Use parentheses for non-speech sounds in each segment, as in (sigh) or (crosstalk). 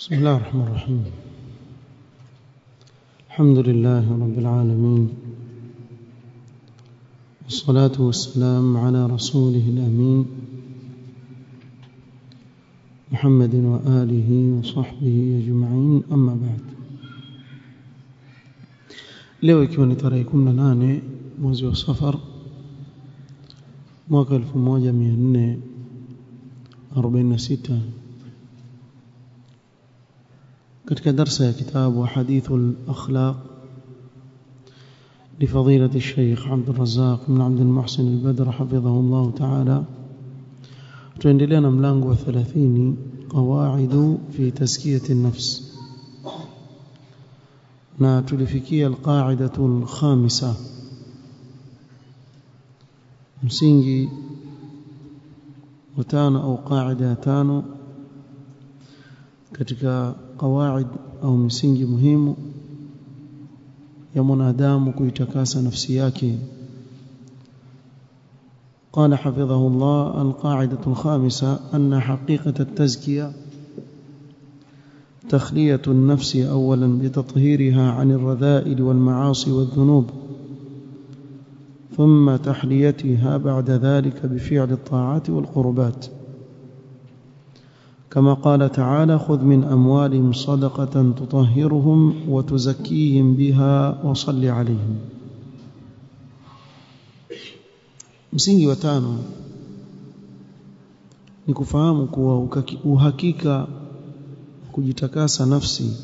بسم الله الرحمن الرحيم. الحمد لله رب العالمين. والصلاة والسلام على رسوله الأمين. محمد وآله وصحبه أجمعين. أما بعد. leo ikiwa ni tarehe 18 mwezi wa safar mwaka 1446 قد كدرس كتاب وحديث الأخلاق لفضيلة الشيخ عبد الرزاق من عبد المحسن البدر حفظه الله تعالى. تريند لنا ملانغ وثلاثين قواعد في تزكية النفس نا تلفكي القاعدة الخامسة مسينجي وتان أو قاعدة تانو كتكا qawaid au msingi muhimu ya mwanadamu kuitakasa nafsi yake. قال حفظه الله القاعدة الخامسة أن حقيقة التزكية تخلية النفس أولا بتطهيرها عن الرذائل والمعاصي والذنوب ثم تحليتها بعد ذلك بفعل الطاعات والقربات. كما قال تعالى خذ من أموالهم صدقة تطهرهم وتزكيهم بها وصل عليهم msingi wa tano ni kufahamu kuwa uhakika kujitakasa nafsi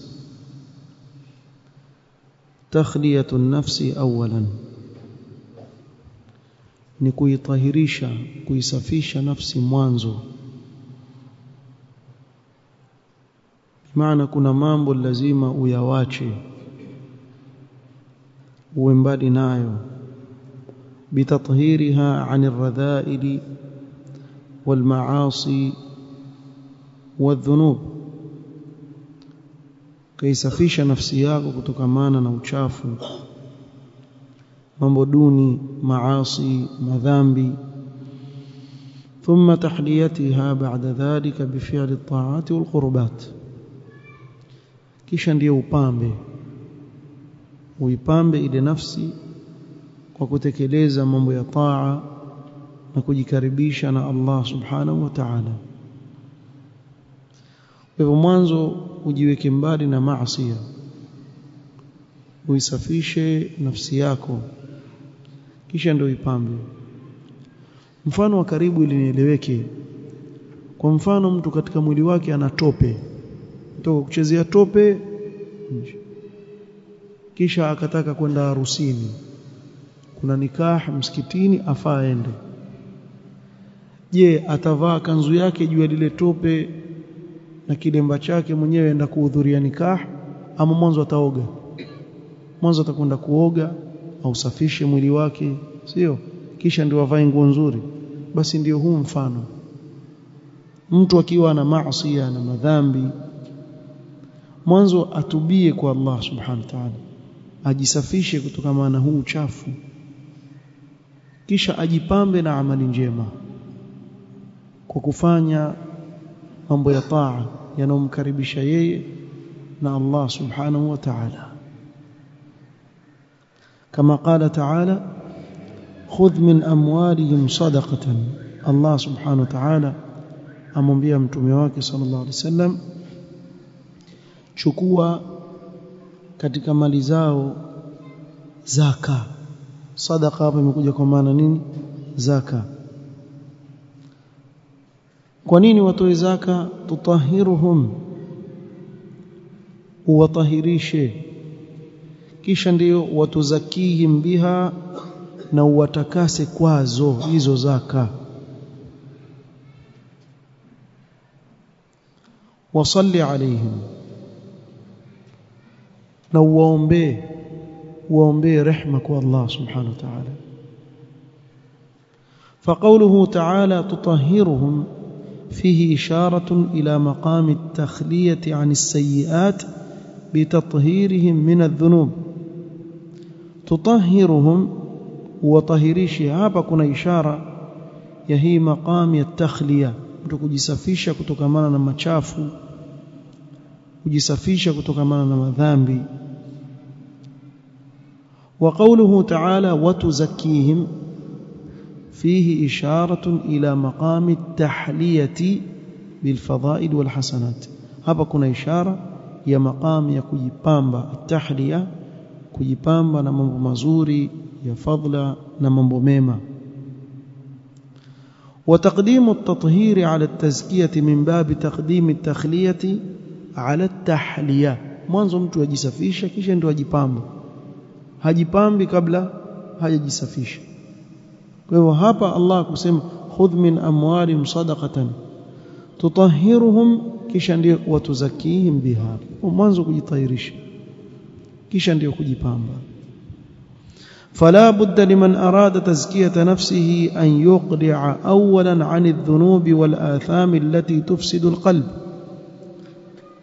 takhliyatu nafsi awalan ni kuitahirisha kuisafisha nafsi mwanzo maana kuna mambo lazima uyawache uwe mbali nayo bitathhiriha anir radhaili wal maasi wadhunub kaisafisha nafsi yako kutokamana na uchafu mambo duni maasi madhambi ثم تحليتها بعد ذلك بفعل الطاعات والقربات kisha ndiyo upambe. Uipambe ile nafsi kwa kutekeleza mambo ya taa na kujikaribisha na Allah subhanahu wa ta'ala. Kwa hivyo mwanzo ujiweke mbali na maasi uisafishe nafsi yako. Kisha ndio ipambe mfano wa karibu ili nieleweke. Kwa mfano mtu katika mwili wake ana tope kutoka kuchezea tope kisha akataka kwenda harusini. Kuna nikah msikitini afaa je atavaa kanzu yake juu ya lile tope na kilemba chake mwenyewe aenda kuhudhuria nikah ama mwanzo ataoga? Mwanzo atakwenda kuoga au safishe mwili wake sio? Kisha ndio avae nguo nzuri. Basi ndio huu mfano. Mtu akiwa na maasi na madhambi mwanzo atubie kwa Allah subhanahu wa ta'ala. Ajisafishe kutokana na huu uchafu. Kisha ajipambe na amali njema. Kwa kufanya mambo ya taa yanomkaribisha yeye na Allah subhanahu wa ta'ala. Kama qala ta'ala khudh min amwalihim sadaqatan. Allah subhanahu wa ta'ala amwambia mtume wake sallallahu alaihi wasallam chukua katika mali zao zaka. Sadaqa hapa imekuja kwa maana nini? Zaka. Kwa nini watoe zaka? Tutahiruhum uwatahirishe. Kisha ndiyo watuzakihim biha na uwatakase kwazo hizo zaka. Wasalli alaihim na uwaombee uwaombee rehma kwa Allah subhanahu wa ta'ala فقوله تعالى تطهرهم فيه إشارة إلى مقام التخلية عن السيئات بتطهيرهم من الذنوب تطهرهم وطهريشي hapa kuna ishara ya hii maqam ya takhliya kutokujisafisha kutokamana na machafu kujisafisha kutokamana na madhambi. وقوله تعالى وتزكيهم فيه إشارة إلى مقام التحلية بالفضائل والحسنات هذا كنا إشارة يا مقام يا كجيبامبا التحلية كجيبامبا نمبو مزوري يا فضل نمبو ميما وتقديم التطهير على التزكية من باب تقديم التخلية على التحلية mwanzo mtu ajisafisha kisha ndio ajipamba hajipambi kabla hajajisafisha kwa hivyo hapa Allah kusema khudh min amwalihim sadaqatan tutahhiruhum kisha ndio watuzakihim biha mwanzo kujitahirisha kisha ndio kujipamba فلا بد لمن أراد تزكية نفسه أن يقلع أولا عن الذنوب والآثام التي تفسد القلب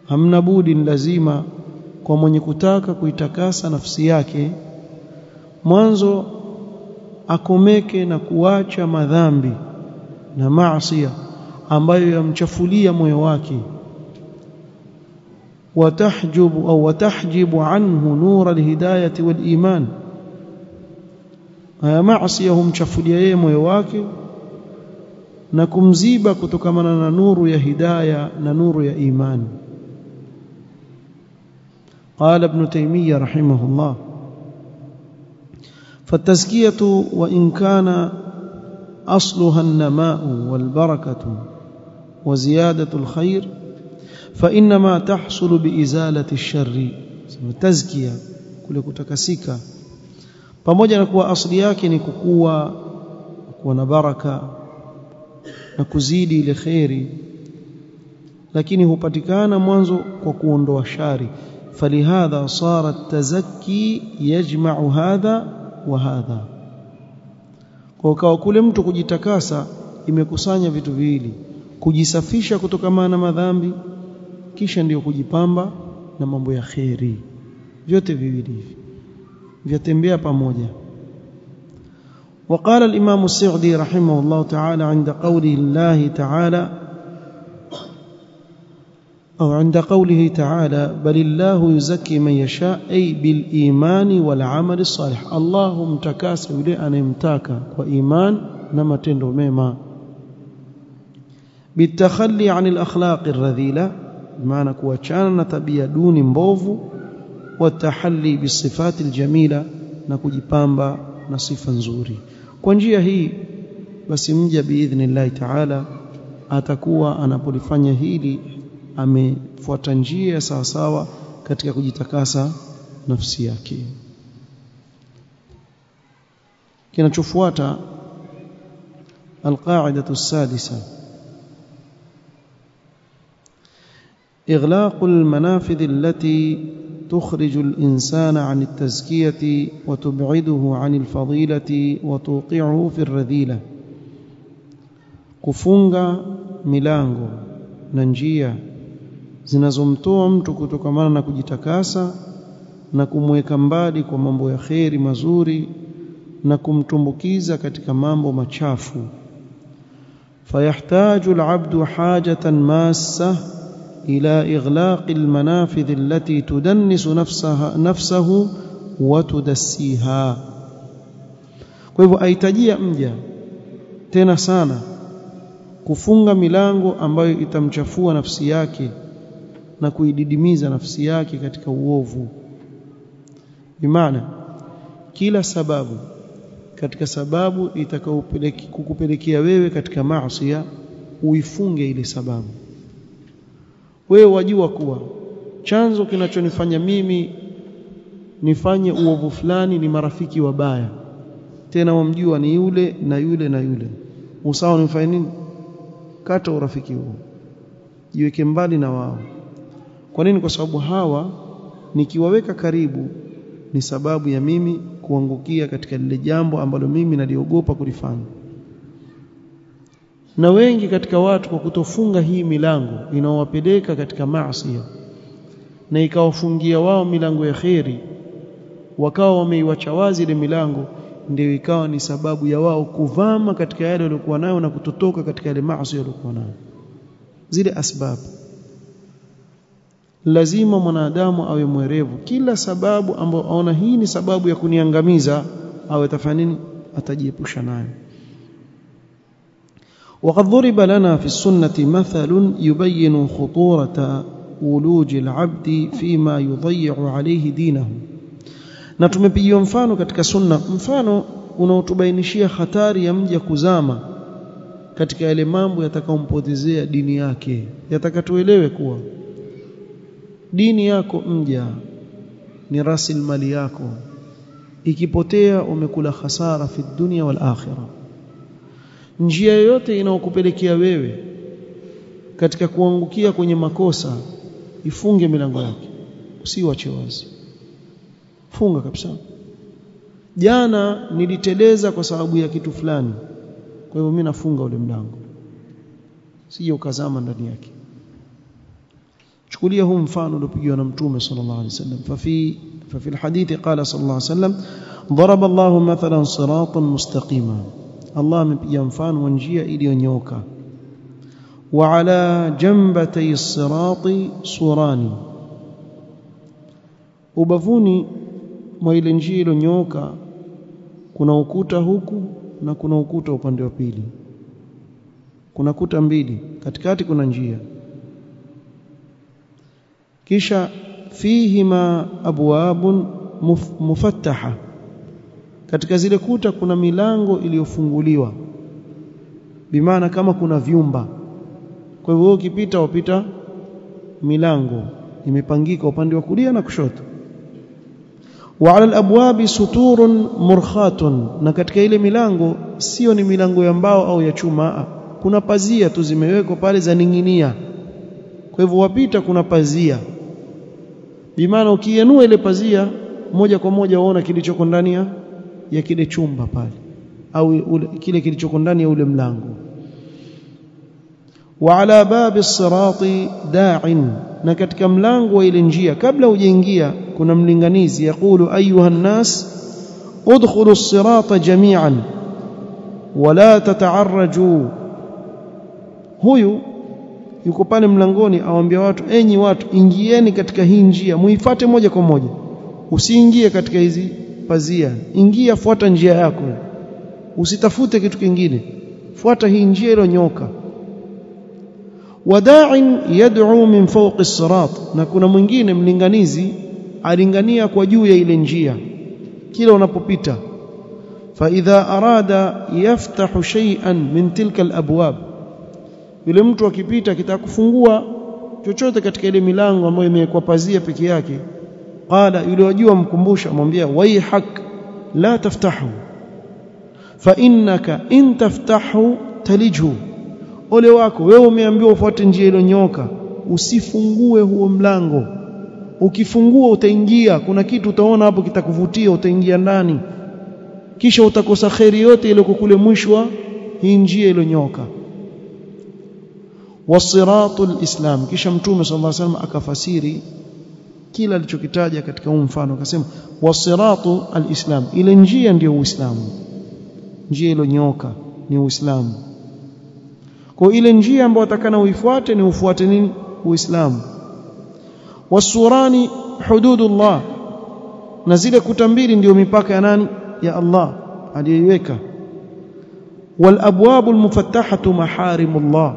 hamna budi lazima kwa mwenye kutaka kuitakasa nafsi yake mwanzo akomeke na kuacha madhambi na maasi ambayo yamchafulia moyo wake. Watahjubu au watahjibu anhu nura alhidayati waliman. Haya maasi humchafulia yeye moyo wake na kumziba kutokamana na nuru ya hidaya na nuru ya imani قال ابن تيمية رحمه الله فالتزكية وإن كان أصلها النماء والبركة وزيادة الخير فإنما تحصل بإزالة الشر تزكية kule kutakasika pamoja na kuwa asili yake ni kukua kuwa na baraka na kuzidi ile khairi lakini hupatikana mwanzo kwa kuondoa shari فلهذا صار التزكي يجمع هذا وهذا kwa ukawa kule mtu kujitakasa imekusanya vitu viwili kujisafisha kutokana na madhambi kisha ndiyo kujipamba na mambo ya kheri vyote viwili hivi vyatembea pamoja وقال الإمام السعدي رحمه الله تعالى عند قوله الله تعالى أو عند قوله تعالى بل الله يزكي من يشاء أي بالإيمان والعمل الصالح الله متكاس يلي أن يمتاك وإيمان نما تندو ميما بالتخلي عن الأخلاق الرذيلة بمعنى كوachana na tabia duni mbovu والتحلي بالصفات الجميلة na kujipamba na sifa nzuri kwa njia hii basi mja biidhnillahi taala atakuwa anapolifanya hili amefuata njia sawa sawa katika kujitakasa nafsi yake. Kinachofuata القاعدة السادسة إغلاق المنافذ التي تخرج الإنسان عن التزكية وتبعده عن الفضيلة وتوقعه في الرذيلة milango na njia zinazomtoa mtu kutokamana na kujitakasa na kumweka mbali kwa mambo ya kheri mazuri na kumtumbukiza katika mambo machafu. Fayahtaju alabdu hajatan massa ila ighlaq almanafidh allati tudannisu nafsaha nafsahu wa tudassiha. Kwa hivyo aitajia mja tena sana kufunga milango ambayo itamchafua nafsi yake na kuididimiza nafsi yake katika uovu. Bimaana kila sababu katika sababu itakayokupelekea wewe katika maasi uifunge ile sababu. Wewe wajua kuwa chanzo kinachonifanya mimi nifanye uovu fulani ni marafiki wabaya. Tena wamjua ni yule na yule na yule. Usawa nifanye nini? Kata urafiki huo. Jiweke mbali na wao kwa nini? Kwa sababu hawa nikiwaweka karibu ni sababu ya mimi kuangukia katika lile jambo ambalo mimi naliogopa kulifanya. Na wengi katika watu kwa kutofunga hii milango inaowapeleka katika maasi na ikawafungia wao milango ya kheri wakawa wameiwacha wazi ile milango ndio ikawa ni sababu ya wao kuvama katika yale waliokuwa nayo na kutotoka katika yale maasi waliokuwa nayo. Zile asbabu lazima mwanadamu awe mwerevu kila sababu ambayo aona hii ni sababu ya kuniangamiza awe tafanya nini atajiepusha nayo وقد ضرب لنا في السنة مثل يبين خطورة ولوج العبد فيما يضيع عليه دينه na tumepigiwa mfano katika sunna mfano unaotubainishia hatari ya mja kuzama katika yale mambo yatakayompotezea dini yake yatakatuelewe kuwa dini yako mja ni rasilimali yako. Ikipotea umekula hasara fi dunia wal akhirah. Njia yoyote inayokupelekea wewe katika kuangukia kwenye makosa ifunge milango yake. Usiwache wazi. Funga kabisa. Jana niliteleza kwa sababu ya kitu fulani. Kwa hivyo mimi nafunga ule mlango. Sije ukazama ndani yake chukulia huu mfano uliopigiwa na mtume sallallahu alaihi wasallam fafi ففي الحديث قال صلى الله عليه وسلم ضرب الله مثلا صراطا مستقيما الله amepiga mfano wa njia iliyonyoka وعلى جنبتي الصراط سوران ubavuni mwa ile njia iliyonyoka kuna ukuta huku na kuna ukuta upande wa pili kuna kuta mbili katikati kuna njia kisha fihima abwabun muf, mufattaha. Katika zile kuta kuna milango iliyofunguliwa. Bimaana kama kuna vyumba. Kwa hivyo ukipita wapita milango. Imepangika upande wa kulia na kushoto. Wa ala alabwabi suturun murkhatun. Na katika ile milango sio ni milango ya mbao au ya chuma kuna pazia tu zimewekwa pale za ninginia. Kwa hivyo wapita kuna pazia bimaana ukienua ile pazia moja kwa moja waona kilichoko ndani ya kile chumba pale au ule, kile kilichoko ndani ya ule mlango. Wa ala babi sirati da'in na katika mlango wa ile njia kabla hujaingia kuna mlinganizi yakulu ayuha nnas udkhulu as-sirata jami'an wala tata'arraju. Huyu yuko pale mlangoni awaambia watu enyi watu ingieni katika hii njia muifate moja kwa moja. Usiingie katika hizi pazia. Ingia fuata njia yako. Usitafute kitu kingine. Fuata hii njia iliyonyoka. Wada'in yad'u min fawqi as-sirat na kuna mwingine mlinganizi alingania kwa juu ya ile njia kila unapopita. Fa idha arada yaftahu shay'an min tilka al-abwab yule mtu akipita akitaka kufungua chochote katika ile milango ambayo imewekwa pazia peke yake. Qala yule wajua mkumbusha amwambia waihak la taftahu fa innaka in taftahu talijhu. Ole wako wewe umeambiwa ufuate njia iliyonyoka usifungue huo mlango. Ukifungua utaingia kuna kitu utaona hapo kitakuvutia utaingia ndani. Kisha utakosa kheri yote ile kule mwisho hii njia iliyonyoka wasiratul islam. Kisha mtume sallallahu alaihi wasallam akafasiri kila alichokitaja katika huu mfano akasema wasiratu alislam. Ile njia ndiyo uislamu. Njia iliyonyoka ni uislamu. Kwa ile njia ambayo atakana uifuate ni ufuate nini? Uislamu. Wasurani hududullah. Na zile kuta mbili ndiyo mipaka ya nani? Ya Allah aliyeiweka. والابواب المفتحه محارم maharimullah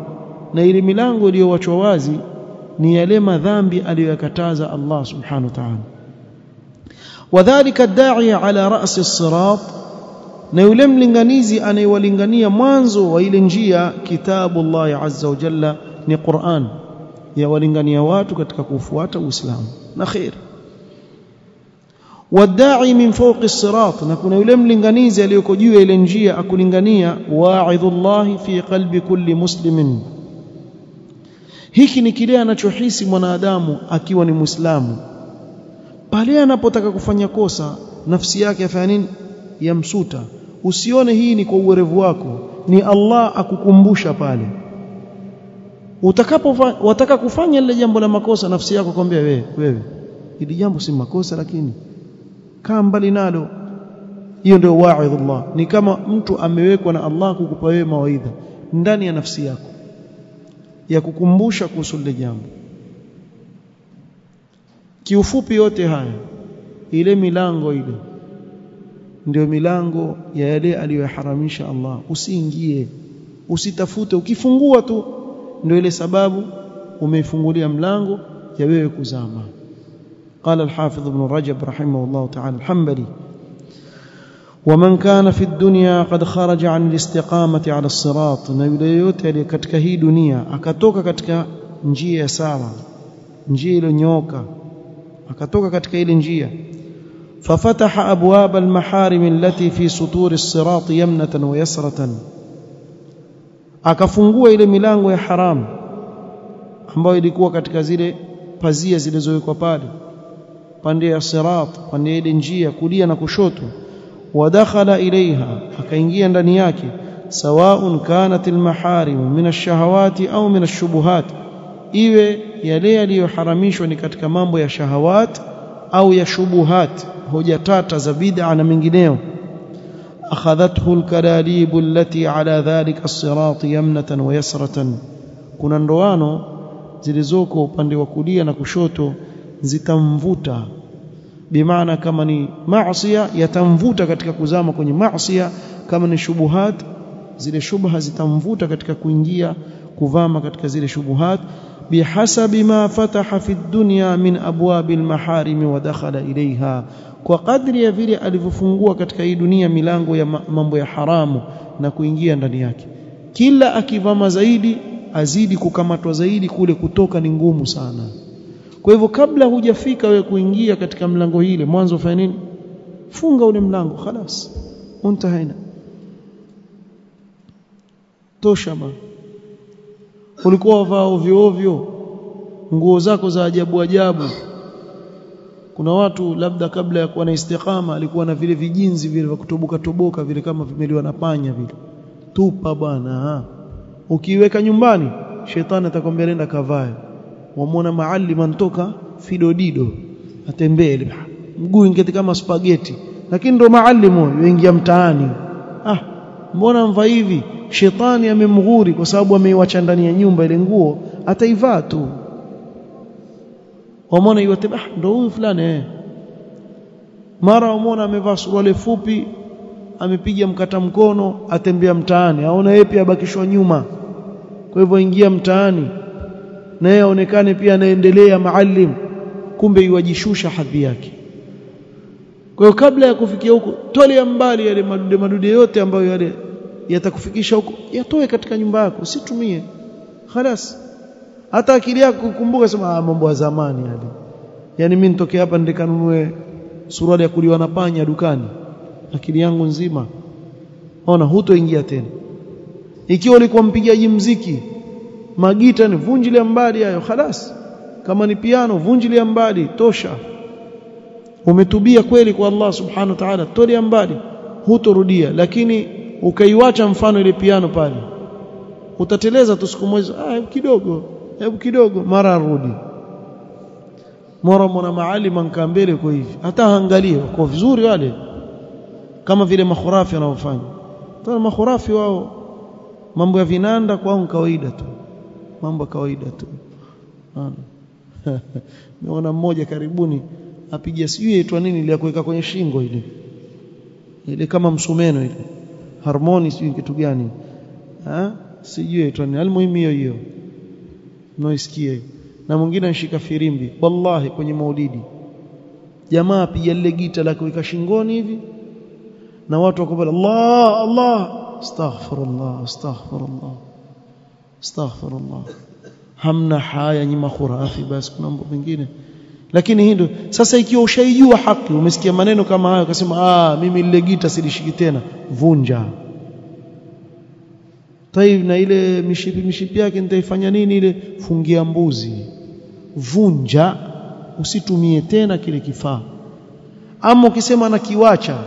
na ile milango iliyowachwa wazi ni yale madhambi aliyoyakataza Allah subhanahu wa ta'ala. Wadhālika ad-da'i 'alā ra'si as-sirāṭ na yule mlinganizi anayewalingania mwanzo wa ile njia kitabu Allah azza wa jalla ni Qur'an ya walingania watu katika kufuata Uislamu. Na khair. Wadai min fawqi as-sirat na kuna yule mlinganizi aliyoko juu ya ile njia akulingania wa'idhullahi fi qalbi kulli muslimin hiki ni kile anachohisi mwanadamu akiwa ni muislamu. Pale anapotaka kufanya kosa nafsi yake afanya nini? Yamsuta. Usione hii ni kwa uwerevu wako. Ni Allah akukumbusha pale. Utakapotaka kufanya lile jambo la makosa nafsi yako kwambia wewe wewe hili jambo si makosa lakini kaa mbali nalo. Hiyo ndio wa'idhullah ni kama mtu amewekwa na Allah kukupa wewe mawaidha ndani ya nafsi yako ya kukumbusha kuhusu lile jambo kiufupi yote haya ile milango ile ndio milango ya yale aliyoharamisha Allah usiingie usitafute ukifungua tu ndio ile sababu umeifungulia mlango ya wewe kuzama قال الحافظ ابن رجب رحمه الله تعالى الحنبلي ومن كان في الدنيا قد خرج عن الاستقامة على الصراط na yule yote aliye katika hii dunia akatoka katika njia ya sawa njia iliyonyooka akatoka katika ile njia ففتح أبواب المحارم التي في سطور الصراط يمنة ويسرة akafungua ile milango ya haram ambayo ilikuwa katika zile pazia zilizowekwa pale pande ya sirat pande ile njia kulia na kushoto wadakhala إليها akaingia ndani yake sawaun kanat almaharim min ash-shahawati au min ash-shubuhat iwe yale yaliyoharamishwa ni katika mambo ya shahawat au ya shubuhat hoja tata za bid'a na mengineo akhadhathu alkalalib allati ala dhalika as-sirat yamnatan wa yasratan kuna ndoano zilizoko upande wa kulia na kushoto zitamvuta bimaana kama ni maasiya yatamvuta katika kuzama kwenye maasiya kama ni shubuhat zile shubha zitamvuta katika kuingia kuvama katika zile shubuhat. Bihasabi ma fataha fi dunya min abwabil maharimi wa dakhala ilaiha kwa kadri ya vile alivyofungua katika hii dunia milango ya mambo ya haramu na kuingia ndani yake. Kila akivama zaidi azidi kukamatwa zaidi kule kutoka ni ngumu sana kwa hivyo kabla hujafika wewe kuingia katika mlango hile mwanzo ufanye nini funga ule mlango خلاص untahaina tosha ba ulikuwa wavaa ovyo ovyo nguo zako za ajabu ajabu kuna watu labda kabla ya kuwa na istiqama alikuwa na vile vijinzi vile vya kutoboka toboka vile kama vimeliwa na panya vile tupa bwana ukiweka nyumbani shetani atakwambia nenda kavae wamwona maalim antoka fidodido atembee mguu ingeti kama spaghetti. Lakini ndo maalimu yoingia mtaani. Ah mbona mva hivi? Shetani amemghuri kwa sababu ameiwacha ndani ya nyumba ile nguo ataivaa tu. Wamwona yote ah ndo huyu fulani eh. Mara wamuona amevaa suruali fupi amepiga mkata mkono atembea mtaani. Aona yeye pia abakishwa nyuma. Kwa hivyo ingia mtaani na yeye aonekane pia anaendelea maalim kumbe iwajishusha hadhi yake kwa hiyo kabla ya kufikia huko tolea mbali yale madude madude yote ambayo yale yatakufikisha huko yatoe katika nyumba yako usitumie خلاص hata akili yako kukumbuka sema ah mambo ya zamani yale yani mimi nitoke hapa ndikanunue suruali ya kuliwa na panya dukani akili yangu nzima ona hutoingia tena ikiwa ulikuwa mpigaji mziki magita ni vunjilia mbali hayo khalas. Kama ni piano vunjilia mbali tosha. Umetubia kweli kwa Allah subhanahu wa ta'ala tolea mbali hutorudia. Lakini ukaiwacha mfano ile piano pale utateleza tu siku moja ah kidogo hebu kidogo mara arudi. Mara mwana maalima nkambele kwa hivi hata angalie kwa vizuri wale. Kama vile makhurafi wanaofanya. Tena makhurafi wao mambo ya vinanda kwao kawaida tu mambo kawaida tu. Naona (laughs) mmoja karibuni apiga sijui aitwa nini ile kuweka kwenye shingo ile. Ile kama msumeno ile. Harmoni sijui kitu gani. Ah sijui aitwa nini. Almuhimu hiyo hiyo. Noisikie na mwingine anashika firimbi. Wallahi kwenye maulidi. Jamaa apiga lile gita la kuweka shingoni hivi. Na watu wakubali Allah Allah. Astaghfirullah astaghfirullah astaghfirullah. Hamna haya nyima khurafi basi kuna mambo mengine. Lakini hii sasa ikiwa ushaijua haki umesikia maneno kama hayo ukasema ah mimi lile gita silishiki tena. Vunja. Taib na ile mishipi mishipi yake nitaifanya nini ile? Fungia mbuzi. Vunja usitumie tena kile kifaa. Ama ukisema nakiwacha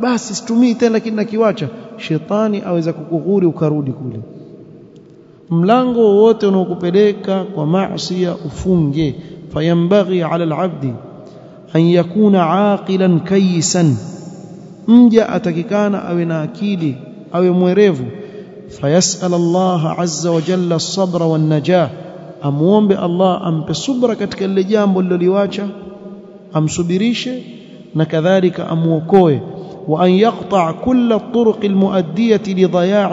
basi situmii tena lakini nakiwacha. Shetani aweza kukughuri ukarudi kule mlango wowote unaokupeleka kwa maasi ufunge. Fayambaghi ala alabdi an yakuna aqilan kayisan mja atakikana awe na akili awe mwerevu. Fayasal Allah azza wa jalla as-sabra wan najah amuombe Allah ampe subra katika lile jambo liloliwacha amsubirishe na kadhalika amuokoe wa an yaqta' kull at-turuq al-mu'addiyah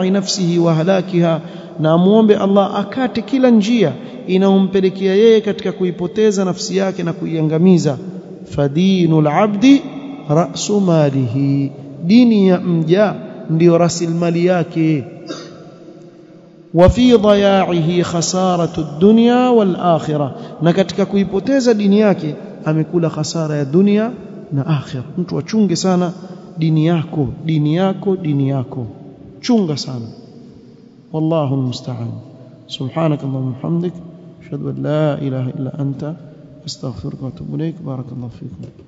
li nafsihi wa halakiha na amuombe Allah akate kila njia inayompelekea yeye katika kuipoteza nafsi yake na kuiangamiza fadinul abdi ra'su malihi dini ya mja ndio rasilimali yake وفي ضياعه خسارة الدنيا والآخرة na katika kuipoteza dini yake amekula hasara ya dunia na akhira mtu achunge sana dini yako dini yako dini yako. Chunga sana. Wallahu almusta'an subhanak allahumma hamdik ashhadu an la ilaha illa anta. Astaghfiruka wa atubu ilaik barakallahu fikum.